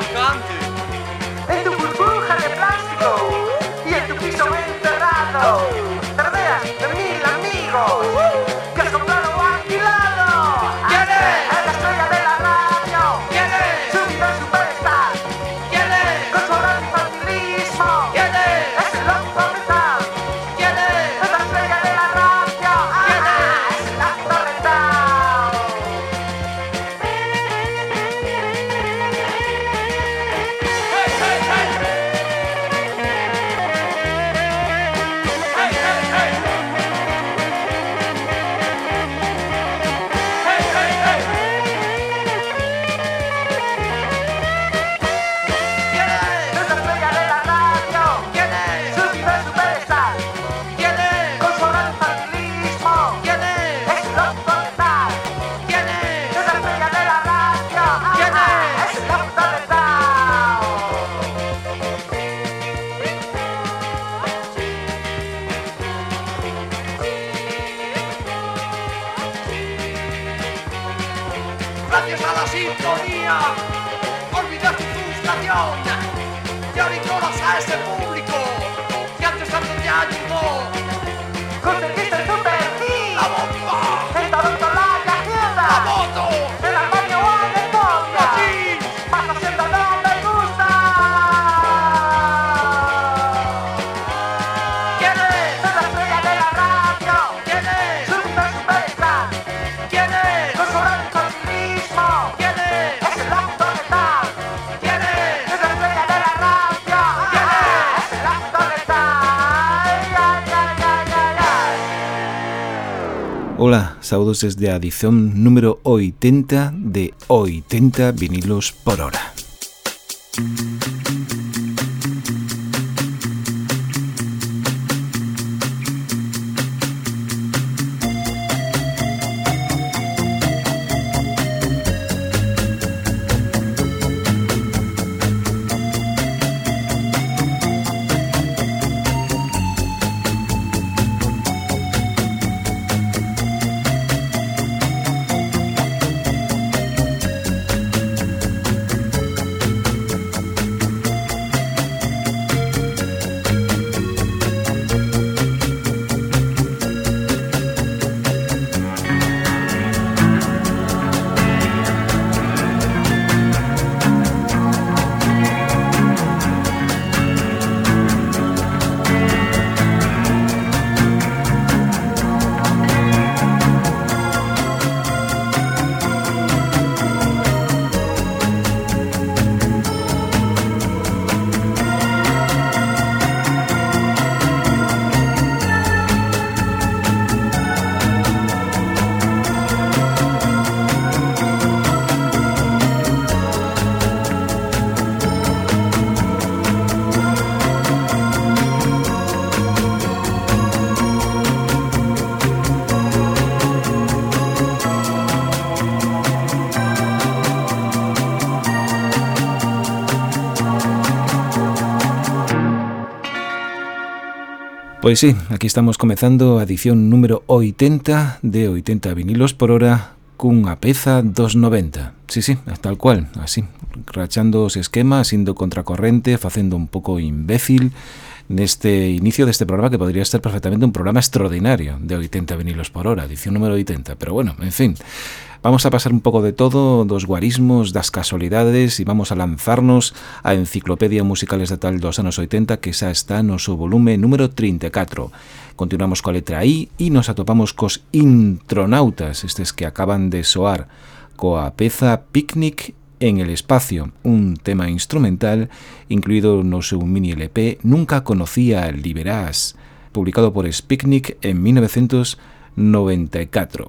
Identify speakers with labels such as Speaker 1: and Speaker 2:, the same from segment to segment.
Speaker 1: marcante.
Speaker 2: Ola, saudos desde a edición número 80 de 80 vinilos por hora. Pois sí, aquí estamos comezando a edición número 80 de 80 vinilos por hora cunha peza dos 90. Sí, sí, tal cual, así, rachando os esquemas, indo contracorrente, facendo un pouco imbécil, neste inicio deste programa que podría ser perfectamente un programa extraordinario de 80 vinilos por hora, edición número 80, pero bueno, en fin. Vamos a pasar un pouco de todo, dos guarismos, das casualidades e vamos a lanzarnos a Enciclopedia Musical Estatal dos anos 80 que xa está no seu volume número 34. Continuamos coa letra I e nos atopamos cos intronautas, estes que acaban de soar coa peza Picnic en el espacio, un tema instrumental incluído no seu mini LP Nunca conocía Liberás, publicado por Spiknik en 1994,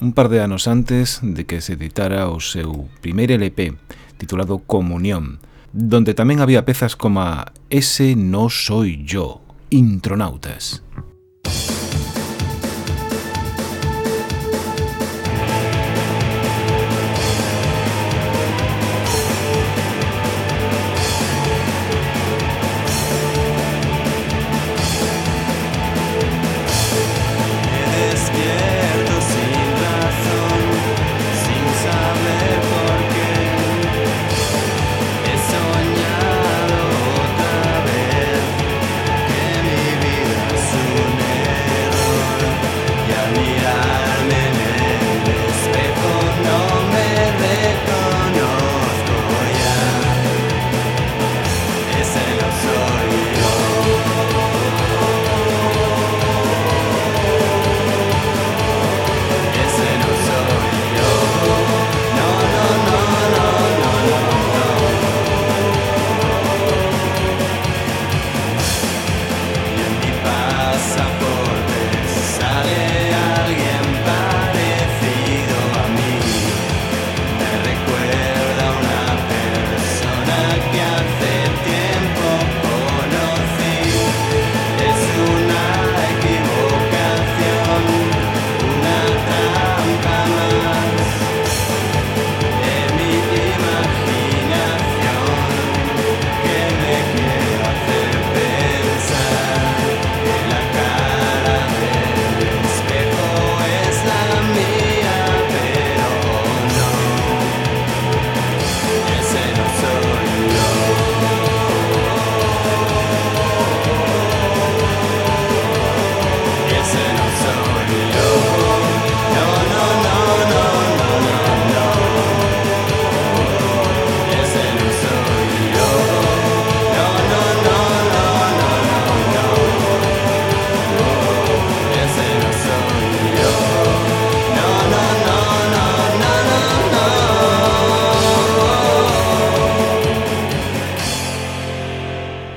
Speaker 2: un par de anos antes de que se editara o seu primeiro LP, titulado Comunión, donde tamén había pezas como Ese no soy yo, Intronautas.
Speaker 3: Intronautas.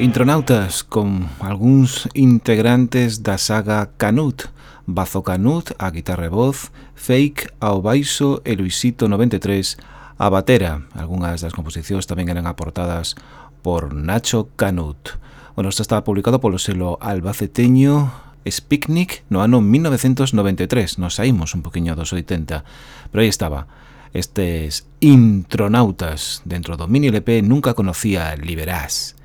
Speaker 2: Intronautas con algúns integrantes da saga Canut, Bazo Canut a guitarra e voz, Fake ao baixo e Luisito 93 a batera. Algúnas das composicións tamén eran aportadas por Nacho Canut. Bueno, isto estaba publicado polo selo albaceteño Spicnic no ano 1993. Nos saímos un poquinho dos 80, pero aí estaba. Estes intronautas dentro do mini LP nunca conocía Liberás.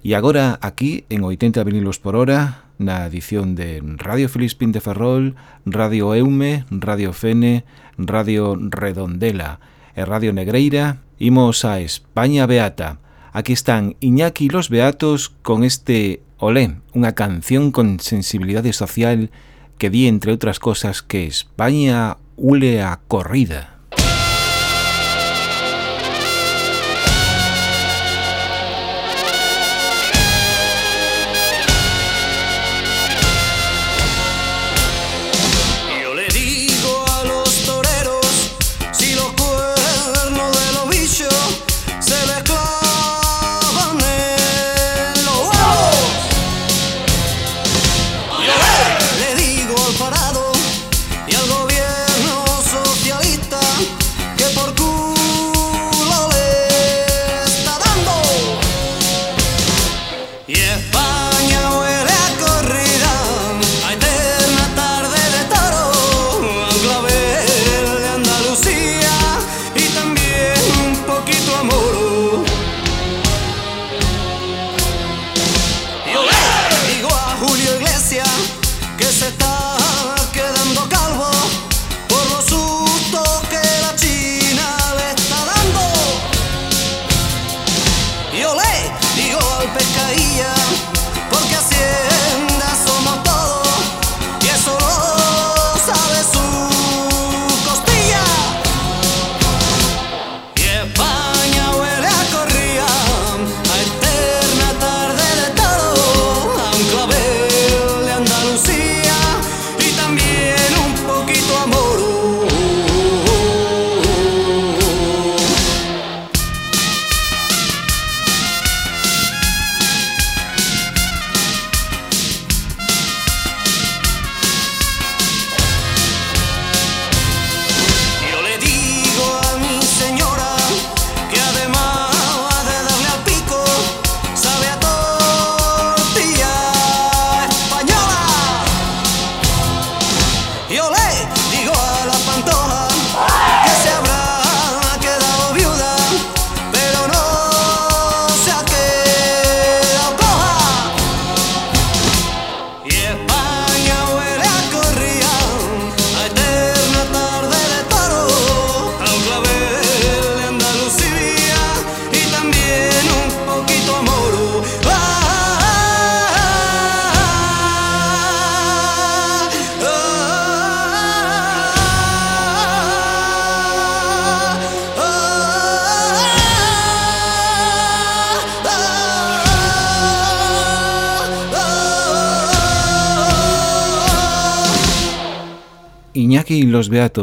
Speaker 2: E agora aquí en 80 vinilos por hora na edición de Radio Filispín de Ferrol, Radio Eume, Radio Fene, Radio Redondela e Radio Negreira, imos a España Beata. Aquí están Iñaki los Beatos con este Olé, unha canción con sensibilidade social que di, entre outras cosas, que España ule a corrida.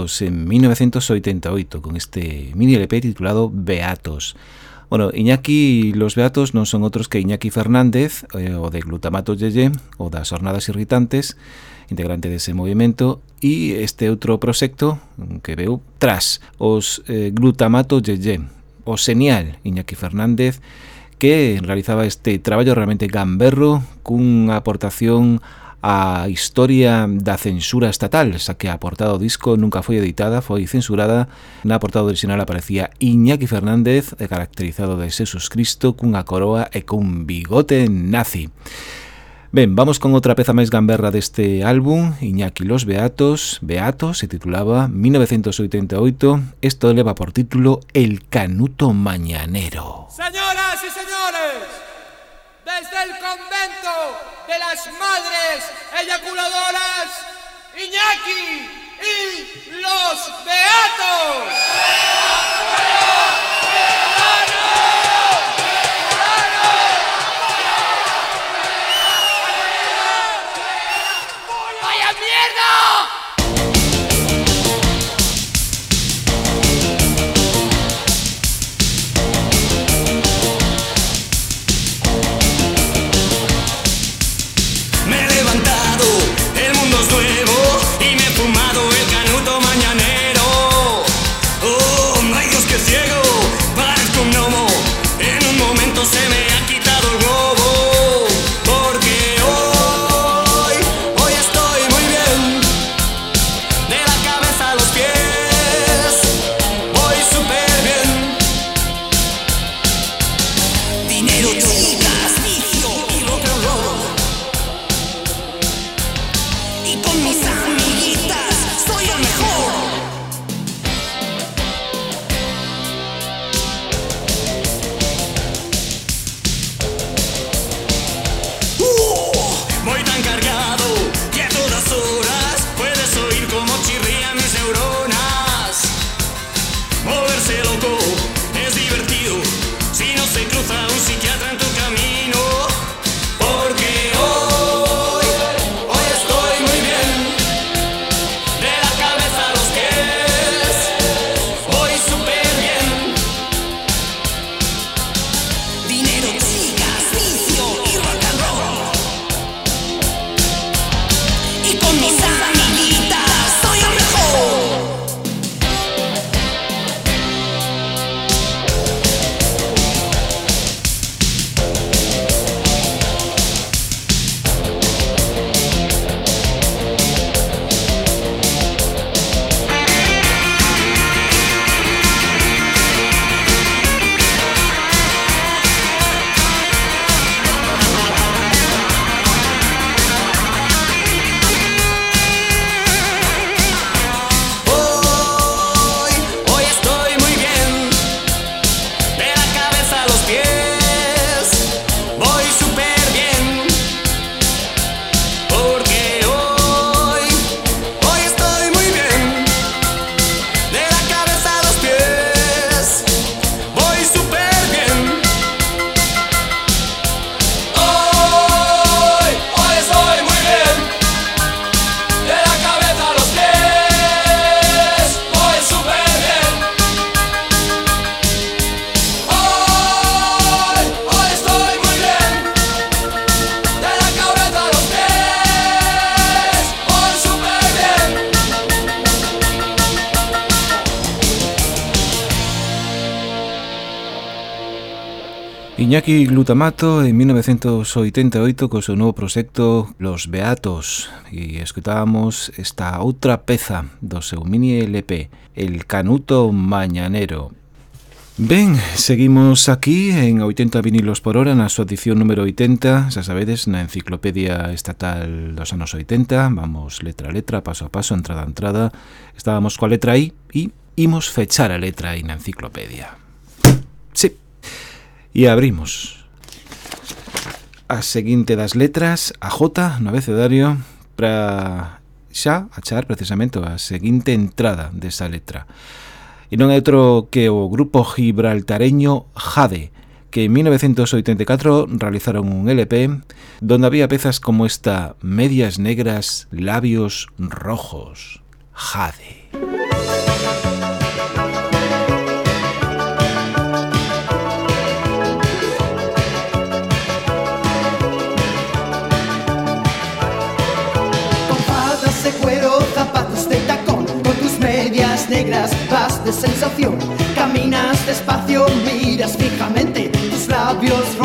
Speaker 2: Beatles en 1988 con este mini LP titulado Beatos. Bueno, Iñaki los Beatos non son outros que Iñaki Fernández, eh, o de Glutamato Yeye, o das Jornadas Irritantes, integrante dese movimento, e este outro proxecto que veu tras os eh, Glutamato Yeye, o señal Iñaki Fernández, que realizaba este traballo realmente gamberro cunha aportación a historia da censura estatal, xa que a portada do disco nunca foi editada, foi censurada. Na portada original aparecía Iñaki Fernández, caracterizado de Jesus Cristo, cunha coroa e cun bigote nazi. Ben, vamos con outra peza máis gamberra deste álbum, Iñaki Los Beatos, Beato, se titulaba 1988, isto leva por título El Canuto Mañanero.
Speaker 3: Señoras y señores, desde el convento de las madres eyaculadoras, Iñaki y los Beatos.
Speaker 2: Iñaki Glutamato en 1988 co seu novo proxecto Los Beatos e escutábamos esta outra peza do seu mini LP El Canuto Mañanero Ben, seguimos aquí en 80 vinilos por hora na súa edición número 80, xa sabedes, na enciclopedia estatal dos anos 80, vamos letra a letra, paso a paso, entrada a entrada, estábamos coa letra I e imos fechar a letra I na enciclopedia. Sí e abrimos a seguinte das letras a J no abecedario para xa achar precisamente a seguinte entrada desa letra. E non é outro que o grupo gibraltareño Jade, que en 1984 realizaron un LP donde había pezas como esta Medias Negras, Labios Rojos, Jade.
Speaker 4: De sensación. Caminas despacio, miras fijamente. Tus labios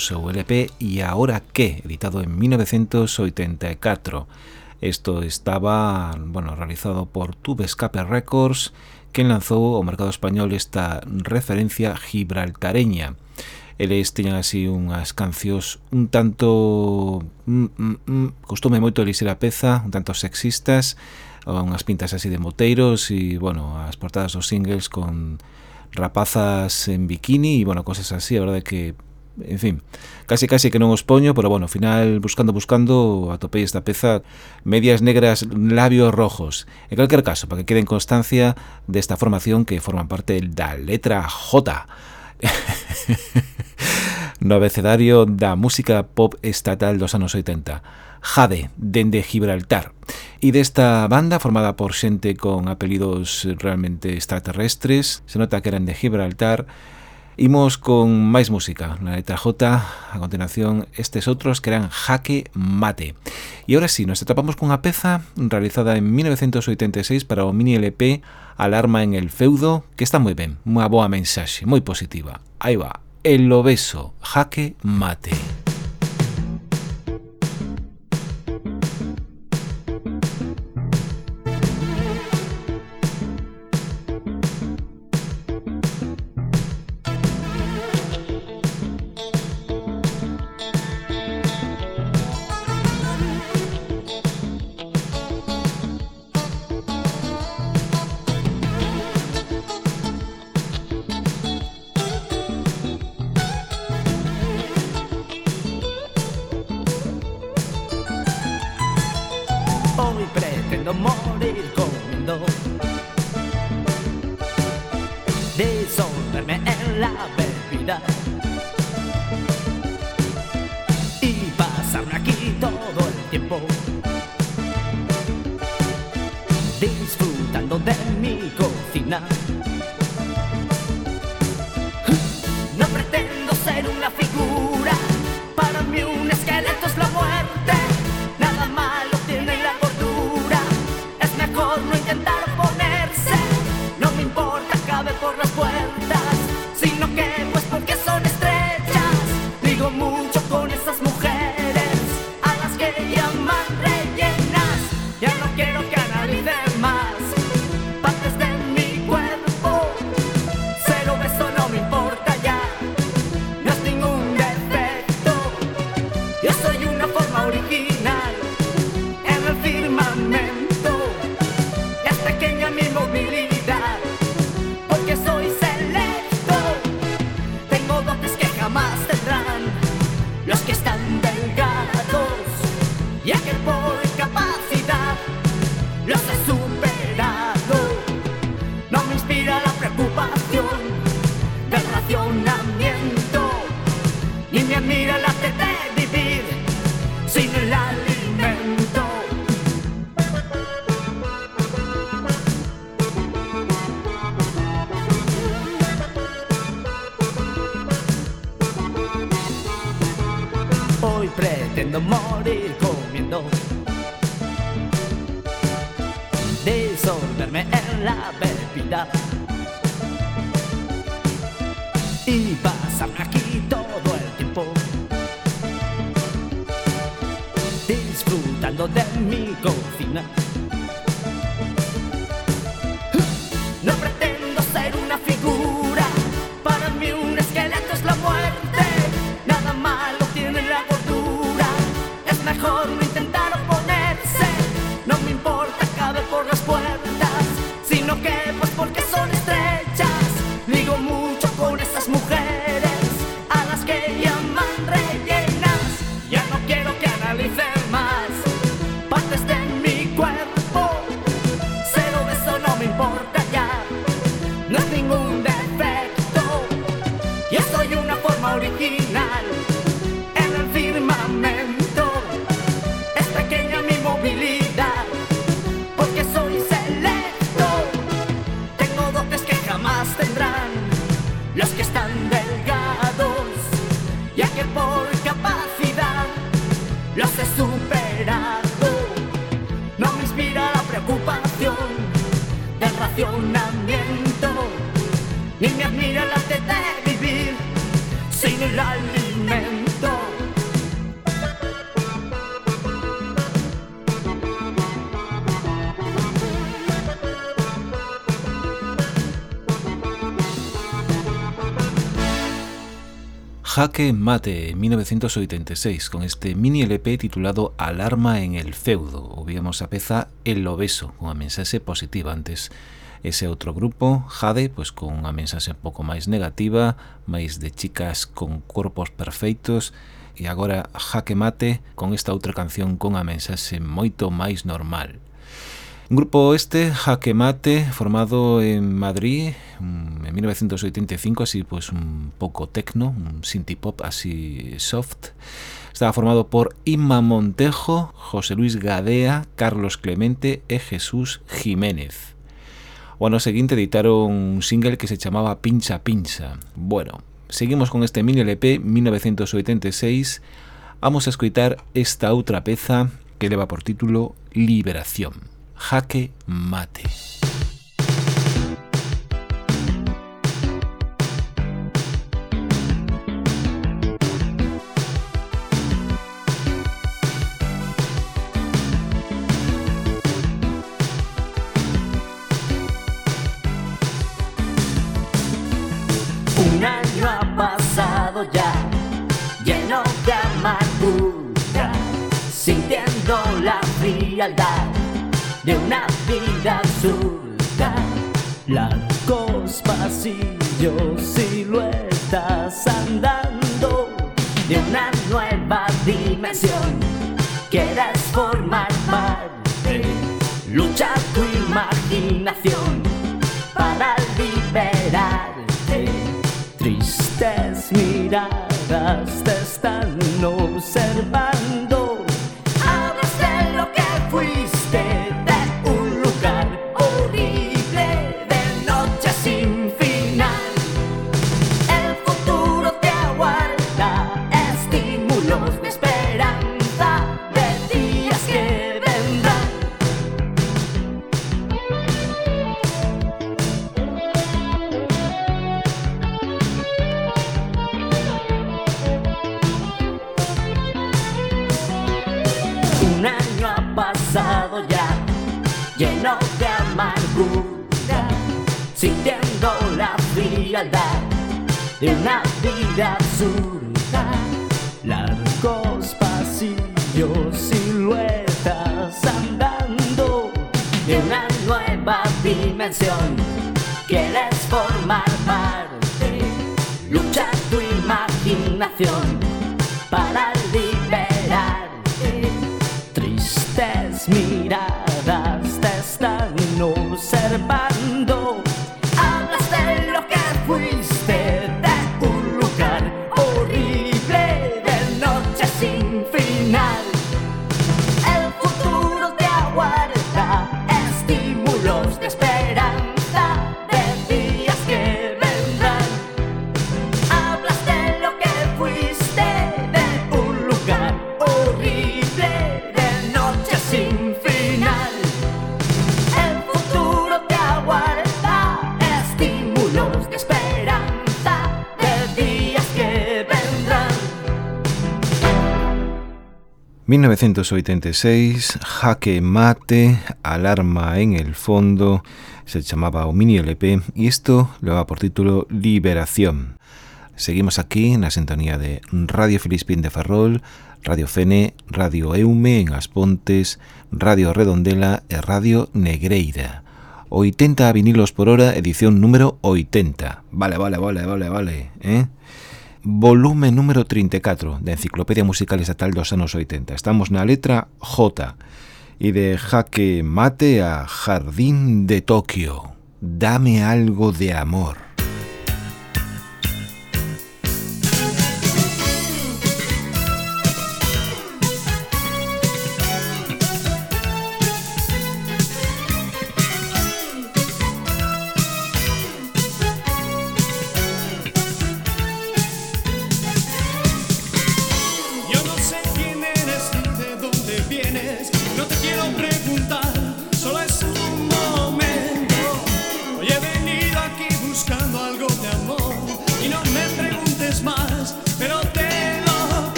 Speaker 2: seu LP E Ahora Que, editado en 1984. Isto estaba, bueno, realizado por Tube Escape Records, quen lanzou ao mercado español esta referencia gibraltareña. Eles tiñan así unhas cancións un tanto... Mm, mm, mm, costume moito elixir a peza, un tanto sexistas, unhas pintas así de moteiros e, bueno, as portadas dos singles con rapazas en bikini e, bueno, cosas así, a verdade que en fin, casi casi que non os poño, pero bueno, ao final buscando buscando atopei esta peza Medias negras, labios rojos. En calquer caso, para que queden constancia desta formación que forman parte da letra J. no abecedario da música pop estatal dos anos 80. Jade, dende Gibraltar. E desta banda, formada por xente con apelidos realmente extraterrestres, se nota que eran de Gibraltar, Imos con máis música na letra J, a continuación estes outros que eran Jaque Mate. E ahora sí, nos atrapamos cunha peza realizada en 1986 para o mini LP Alarma en el Feudo, que está moi ben, unha boa mensaxe, moi positiva. Aí va, El Obeso, Jaque Mate. Jaque Mate en 1986 con este mini LP titulado Alarma en el Feudo. Ouvíamos a peza El Obeso, a mensaxe positiva antes. Ese outro grupo, Jade, pois con unha mensaxe un pouco máis negativa, máis de chicas con corpos perfeitos, e agora Jaque Mate con esta outra canción con a mensaxe moito máis normal. Grupo este, jaque mate, formado en Madrid mm, en 1985, así pues un poco tecno, un synth pop así soft. Estaba formado por Inma Montejo, José Luis Gadea, Carlos Clemente e Jesús Jiménez. O ano seguinte editaron un single que se chamaba Pincha Pincha. Bueno, seguimos con este mini LP 1986. Vamos a escoitar esta outra peza que leva por título Liberación jaque mate.
Speaker 5: You're not miras.
Speaker 6: 1986, Jaque Mate, Alarma en el Fondo, se llamaba un mini LP y esto lo va por título Liberación. Seguimos aquí en la sintonía de Radio Filispín de Ferrol, Radio Fene, Radio Eume en As Pontes, Radio Redondela e Radio Negreira. 80 vinilos por hora, edición número 80. Vale, vale, vale, vale, vale, ¿eh? volume número 34 da Enciclopedia Musical Estatal dos anos 80. Estamos na letra J e de jaque mate a Jardín de Tokio. Dame algo de amor.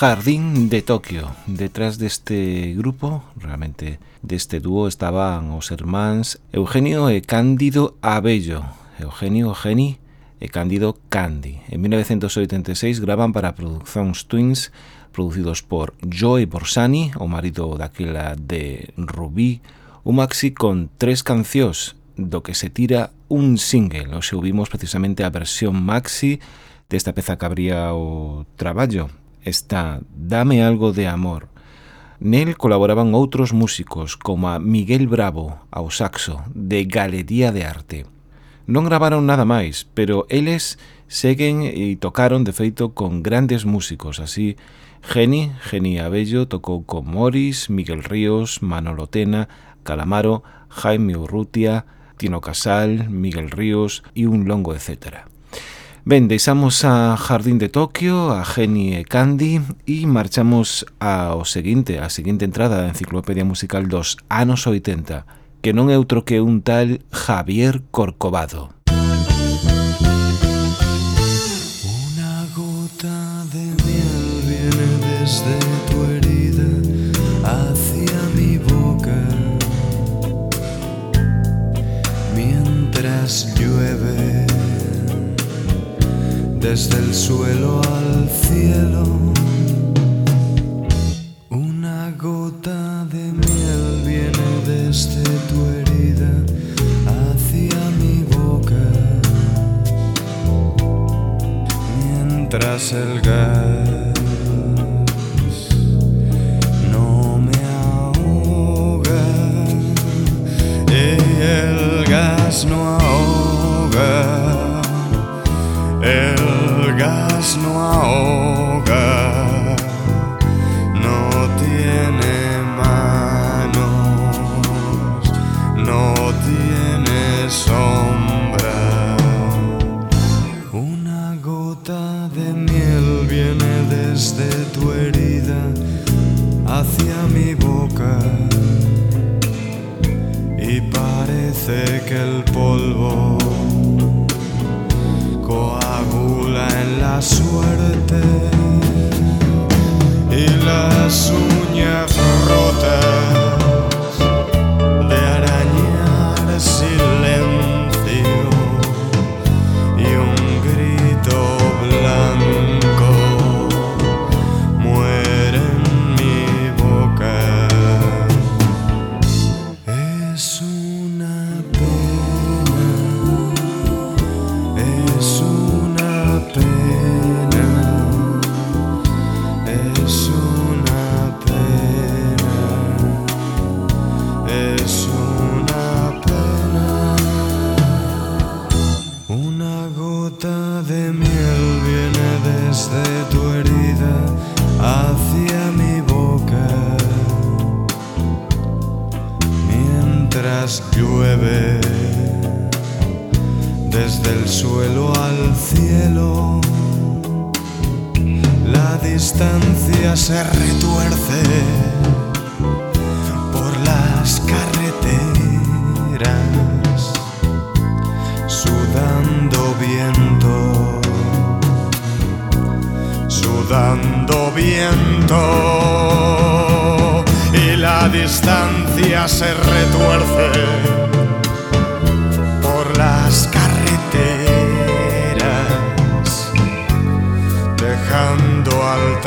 Speaker 2: Jardín de Tokio. Detrás deste grupo, realmente deste dúo, estaban os irmáns Eugenio e Cándido Abello. Eugenio, Geni e Cándido Candy. En 1986 graban para Produccións Twins, producidos por Joey Borsani, o marido daquela de Rubí, un maxi con tres cancións do que se tira un single. Oxe, ouvimos precisamente a versión maxi desta peza que abría o traballo está Dame algo de amor. Nel colaboraban outros músicos como a Miguel Bravo ao saxo de Galería de Arte. Non gravaron nada máis, pero eles seguen e tocaron de feito con grandes músicos, así Geni, Geni Abello tocou con Morris, Miguel Ríos, Manolo Tena, Calamaro, Jaime Urrutia, Tino Casal, Miguel Ríos e un longo etcétera. Ben, deixamos a Jardín de Tokio, a Geni e Candy e marchamos ao seguinte, a seguinte entrada da enciclopedia musical dos anos 80, que non é outro que un tal Javier Corcovado.
Speaker 7: Una gota de miel viene desde tu herida hacia mi boca. Mientras llueve desde el suelo al cielo. Una gota de miel viene desde tu herida hacia mi boca. Mientras el gas no gas no ahoga, no tiene manos, no tiene sombra. azul. Llueve desde el suelo al cielo. La distancia se retuerce por las carreteras, sudando viento, sudando viento distancia se retuerce por las carreteras, dejando al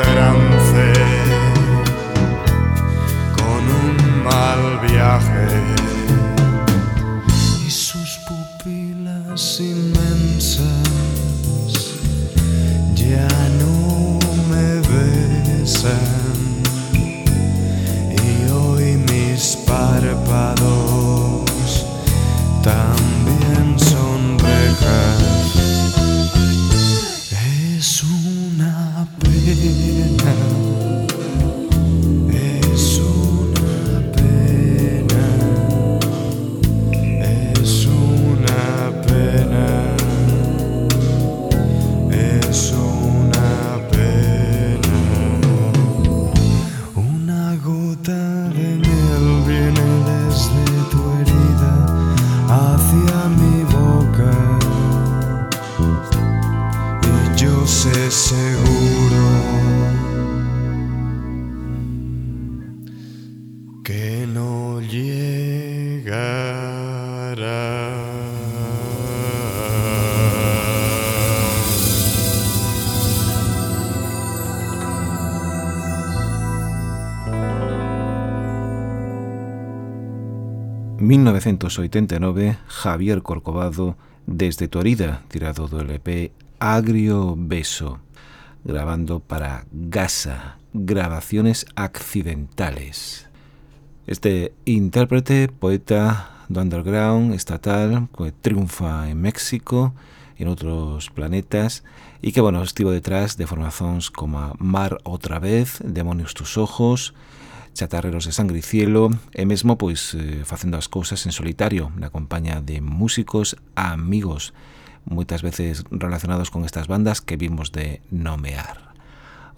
Speaker 2: 1989, Javier Corcovado, Desde tu herida, tirado do LP Agrio Beso, grabando para Gasa, Grabaciones Accidentales. Este intérprete, poeta do underground estatal, que triunfa en México e en outros planetas, e que, bueno, estivo detrás de formacións como Mar Otra Vez, Demonios Tus Ojos, chatarreros de sangre e cielo e mesmo pois eh, facendo as cousas en solitario na compañía de músicos amigos moitas veces relacionados con estas bandas que vimos de nomear.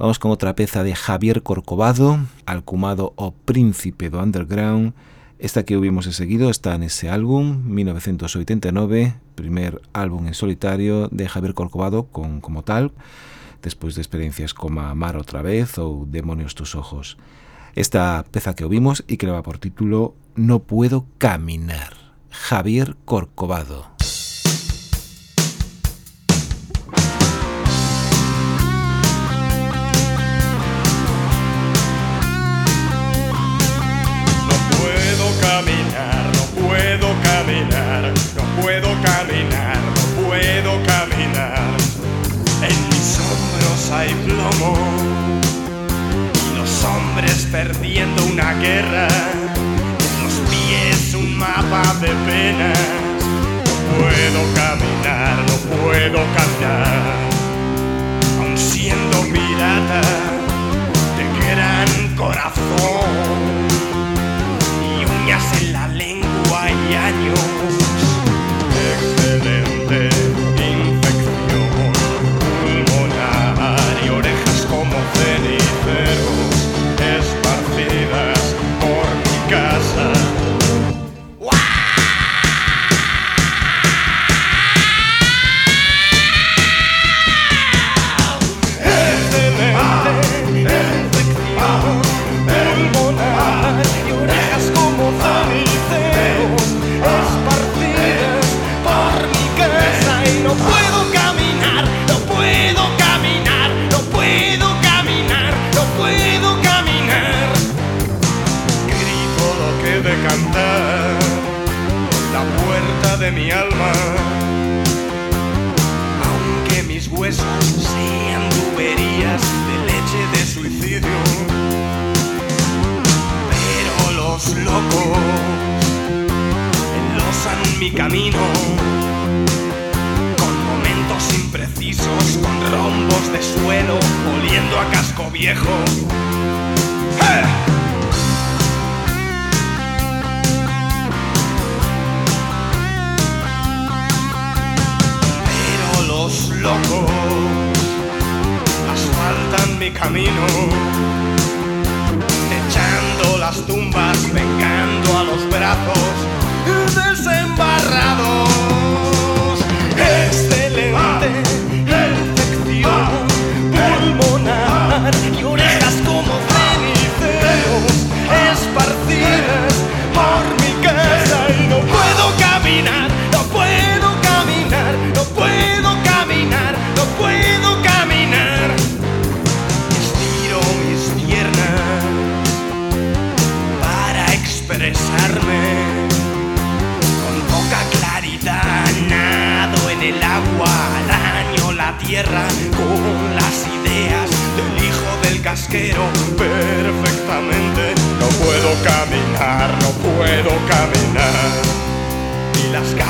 Speaker 2: Vamos con outra peza de Javier Corcovado, alcumado o príncipe do underground, Esta que ouvimos seguido está nese álbum 1989, primer álbum en solitario de Javier Corcovado con como tal, despois de experiencias como Amar outra vez ou Demonios tus ojos. Esta peza que ouvimos e que leva por título No puedo caminar. Javier Corcovado.
Speaker 7: Perdiendo una guerra. Los pies un mapa de penas. puedo caminar, no puedo caminar. Aun siendo pirata de gran corazón y uñas en la lengua y años.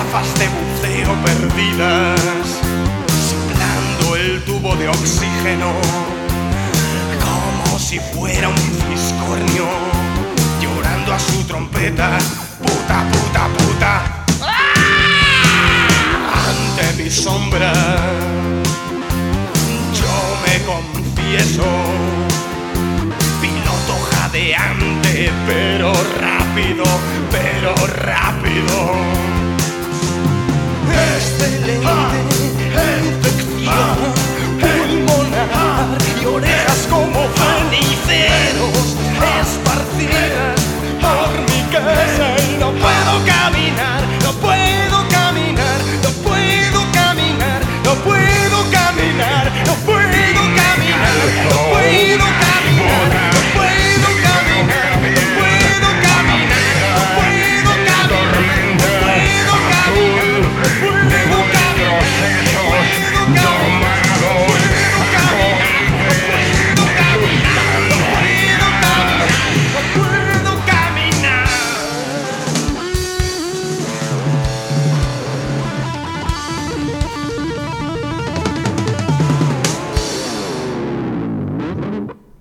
Speaker 7: Gafas de buceo perdidas, soplando el tubo de oxígeno, como si fuera un fiscornio, llorando a su trompeta, puta, puta, puta. Ante mi sombra, yo me confieso, piloto jadeante, pero rápido, pero rápido. No puedo caminar, no puedo caminar,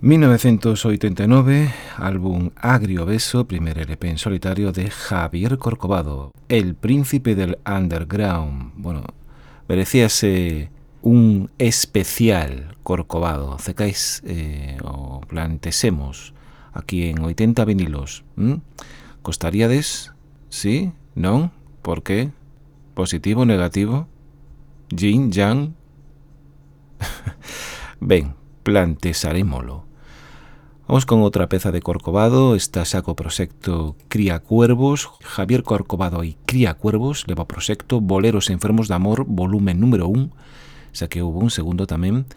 Speaker 2: ...1989, álbum Agrio Beso, primer LP en solitario de Javier Corcovado, el príncipe del underground. Bueno, merecíase un especial Corcovado, cecais eh, o plantesemos aquí en 80 vinilos. ¿m? Costaríades? Sí? Non? Por qué? Positivo, negativo? Yin, yang? Ben, plantesarémolo. Vamos con outra peza de Corcovado, está saco proxecto Cría Cuervos, Javier Corcovado e Cría Cuervos leva proxecto Boleros enfermos de amor, volumen número 1, xa que houve un segundo tamén.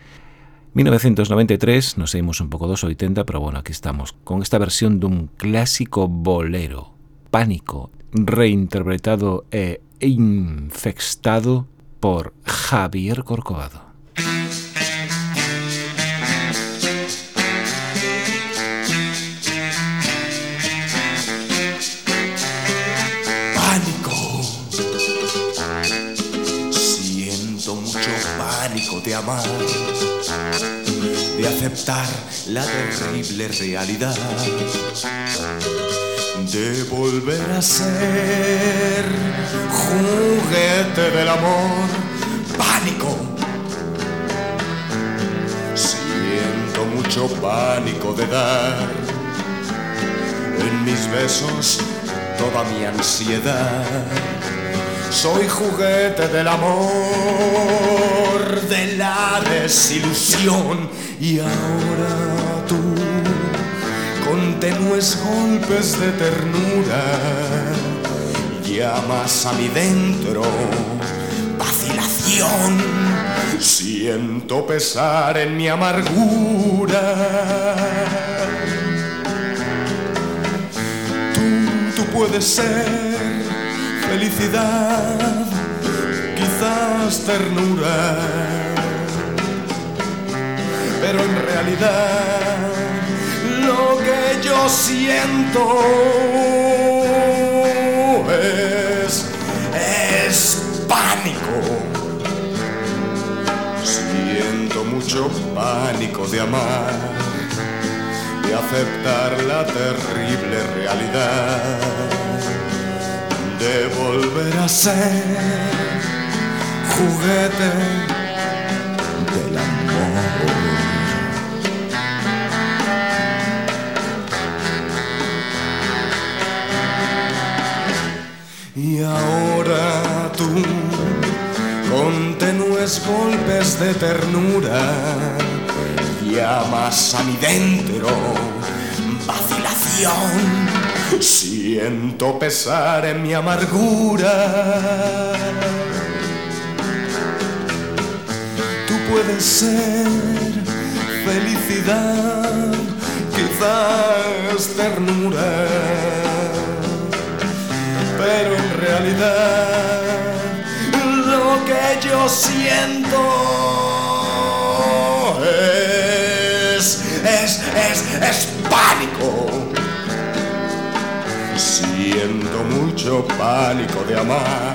Speaker 2: 1993, nos seguimos un pouco dos 80, pero bueno, aquí estamos, con esta versión dun clásico bolero, Pánico, reinterpretado e infectado por Javier Corcovado.
Speaker 7: De aceptar la terrible realidad, de volver a ser juguete del amor, pánico. Siento mucho pánico de dar en mis besos toda mi ansiedad. Soy juguete del amor, de la desilusión y ahora tú, con tenues golpes de ternura, llamas a mi dentro vacilación. Siento pesar en mi amargura. Tú, tú puedes ser felicidad, quizás ternura, pero en realidad lo que yo siento es, pánico. Siento mucho pánico de amar, de aceptar la terrible realidad de volver a ser juguete del amor. Y ahora tú, con tenues golpes de ternura, llamas a mi dentro vacilación. Siento pesar en mi amargura. Tú puedes ser felicidad, quizás ternura, pero en realidad lo que yo siento es, es, es, es pánico. Siento mucho pánico de amar,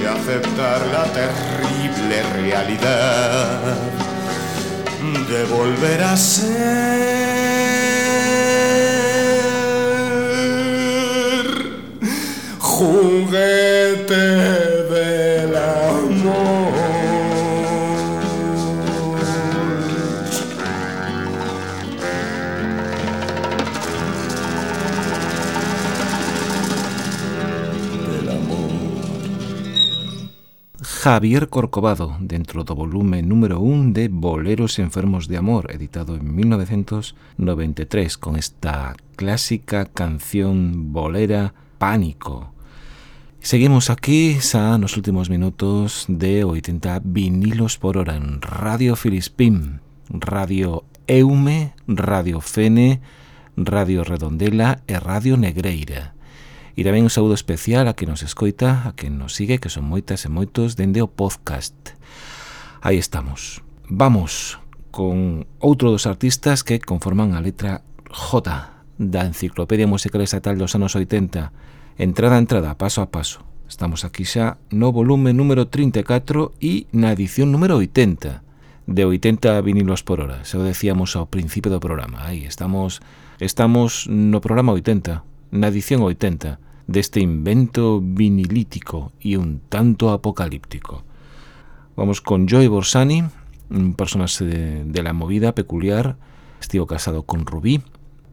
Speaker 7: de aceptar la terrible realidad, de volver a ser juguete del
Speaker 2: Javier Corcovado dentro do volume número 1 de Boleros enfermos de amor, editado en 1993 con esta clásica canción bolera Pánico. Seguimos aquí xa nos últimos minutos de 80 vinilos por hora en Radio Filispín, Radio Eume, Radio Fene, Radio Redondela e Radio Negreira. E tamén un saúdo especial a que nos escoita, a que nos sigue, que son moitas e moitos dende o podcast. Aí estamos. Vamos con outro dos artistas que conforman a letra J da Enciclopedia Musical Estatal dos anos 80, entrada a entrada, paso a paso. Estamos aquí xa no volume número 34 e na edición número 80 de 80 vinilos por hora. Xa o decíamos ao principio do programa. Aí estamos estamos no programa 80 na edición 80 deste invento vinilítico e un tanto apocalíptico. Vamos con Joey Borsani, un personaxe de, de la movida peculiar, estivo casado con Rubí.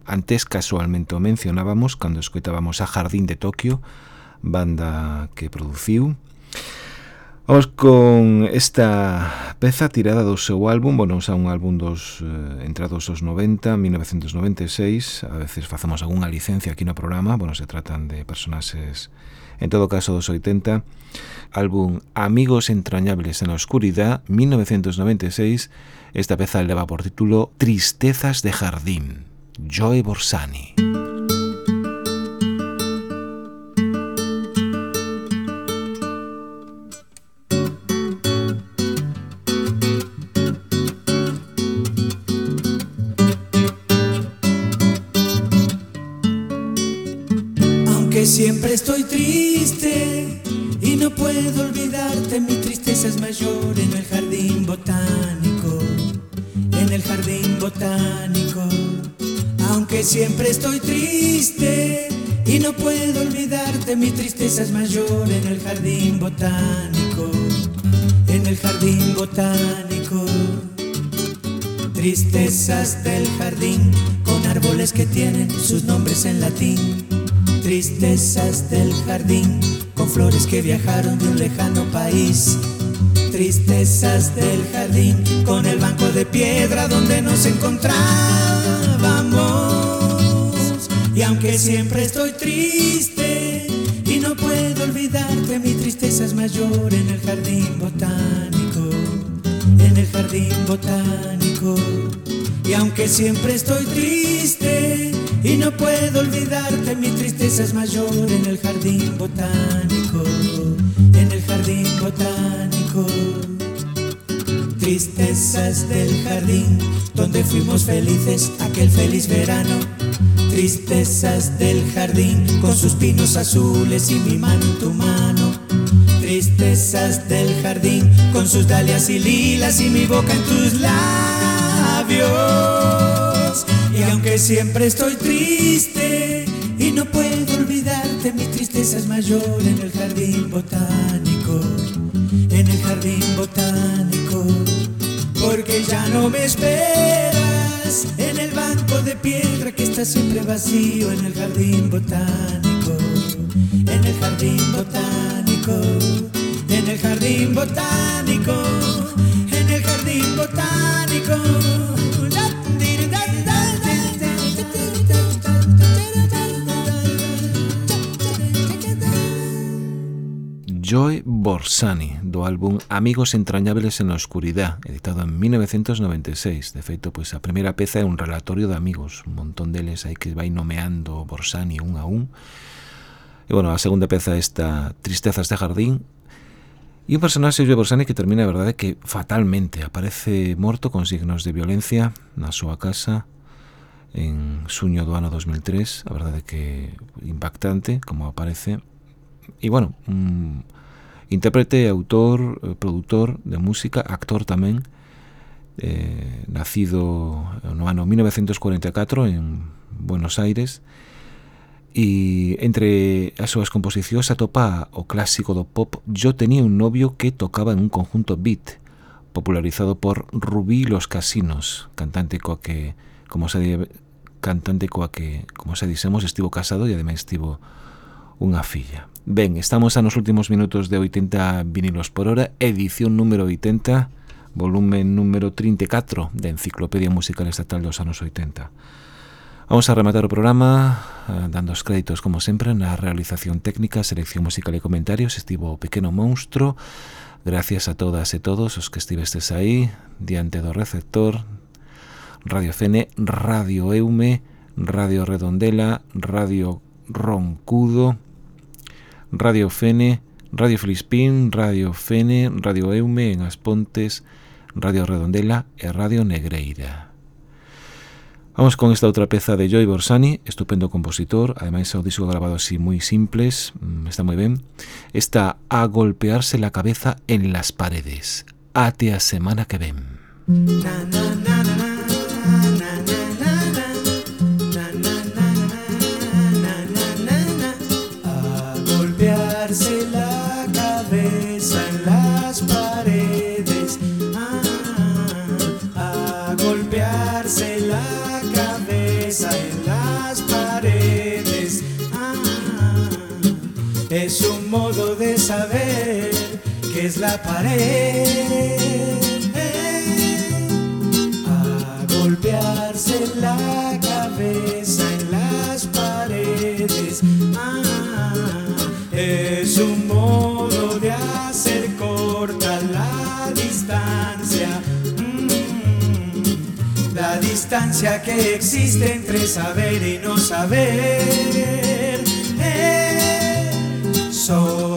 Speaker 2: Antes casualmente o mencionábamos cando escoitábamos a Jardín de Tokio, banda que produciu. Vamos con esta peza tirada do seu álbum, bueno, xa un álbum dos eh, entrados os 90, 1996, a veces facemos algunha licencia aquí no programa, bueno, se tratan de personaxes, en todo caso, dos 80, álbum Amigos entrañables en la oscuridad, 1996, esta peza leva por título Tristezas de Jardín, Joe Borsani.
Speaker 8: Música siempre estoy triste y no puedo olvidarte, mi tristeza es mayor en el jardín botánico, en el jardín botánico. Aunque siempre estoy triste y no puedo olvidarte, mi tristeza es mayor en el jardín botánico, en el jardín botánico. Tristezas del jardín con árboles que tienen sus nombres en latín. Tristezas del jardín con flores que viajaron de un lejano país. Tristezas del jardín con el banco de piedra donde nos encontrábamos. Y aunque siempre estoy triste y no puedo olvidarte, mi tristeza es mayor en el jardín botánico, en el jardín botánico. Y aunque siempre estoy triste y no puedo olvidarte, mi tristeza es mayor en el jardín botánico, en el jardín botánico. Tristezas del jardín donde fuimos felices aquel feliz verano. Tristezas del jardín con sus pinos azules y mi mano tu mano. Tristezas del jardín con sus dalias y lilas y mi boca en tus labios. Aunque siempre estoy triste y no puedo olvidarte, mi tristeza es mayor en el jardín botánico, en el jardín botánico. Porque ya no me esperas en el banco de piedra que está siempre vacío en el jardín botánico, en el jardín botánico, en el jardín botánico, en el jardín botánico.
Speaker 2: Joy Borsani do álbum Amigos entrañables en la oscuridad, editado en 1996. De feito, pois a primeira peza é un relatorio de amigos, un montón deles aí que vai nomeando Borsani un a un. E bueno, a segunda peza é esta Tristezas de Jardín, E un personaxe Joy Borsani que termina, a verdade, que fatalmente aparece morto con signos de violencia na súa casa en suño do ano 2003. A verdade que impactante como aparece. E, bueno, un, Intérprete, autor, eh, produtor de música, actor tamén, eh, nacido eh, no ano 1944 en Buenos Aires, e entre as súas composicións atopa o clásico do pop Yo tenía un novio que tocaba en un conjunto beat, popularizado por Rubí Los Casinos, cantante coa que, como se cantante coa que, como se dixemos, estivo casado e ademais estivo unha filla. Ben, estamos a nos últimos minutos de 80 vinilos por hora, edición número 80, volume número 34 de Enciclopedia Musical Estatal dos anos 80. Vamos a rematar o programa eh, dando os créditos, como sempre, na realización técnica, selección musical e comentarios. Estivo o pequeno monstro. Gracias a todas e todos os que estivestes aí, diante do receptor, Radio Fene, Radio Eume, Radio Redondela, Radio Roncudo, Radio Fene, Radio Filispín, Radio Fene, Radio Eume en As Pontes, Radio Redondela e Radio Negreira. Vamos con esta outra peza de Joy Borsani, estupendo compositor, ademais é disco grabado así moi simples, mm, está moi ben. Está a golpearse la cabeza en las paredes. Ate a semana que ven.
Speaker 8: Saber que es la pared. A golpearse la cabeza en las paredes. Ah, es un modo de hacer corta la distancia. Mm, la distancia que existe entre saber y no saber son tus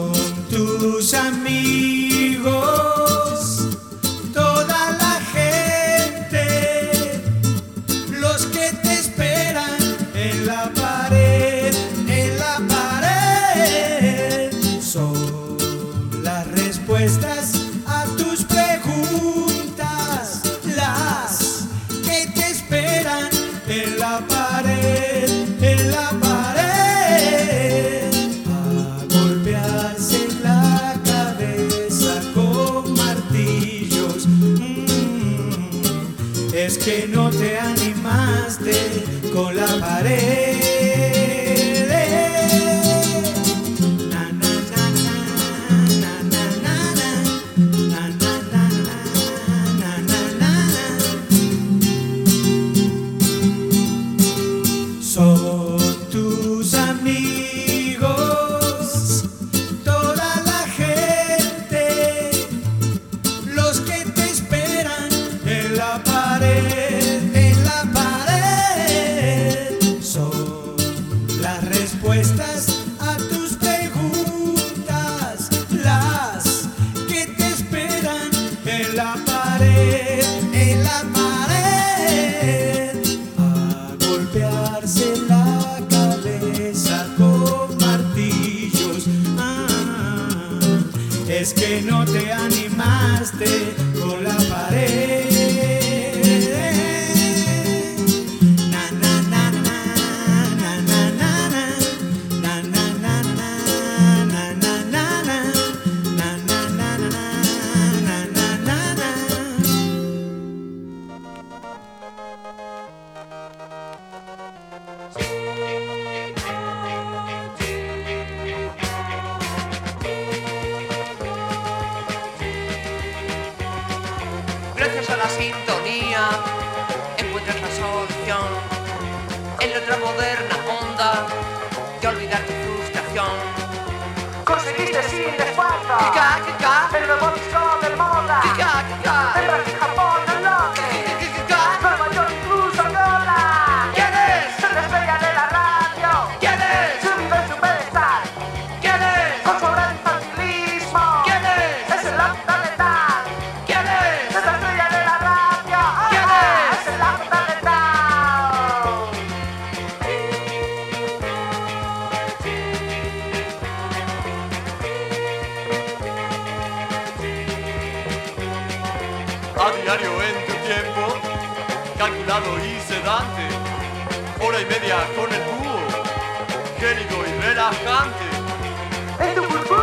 Speaker 9: and
Speaker 1: the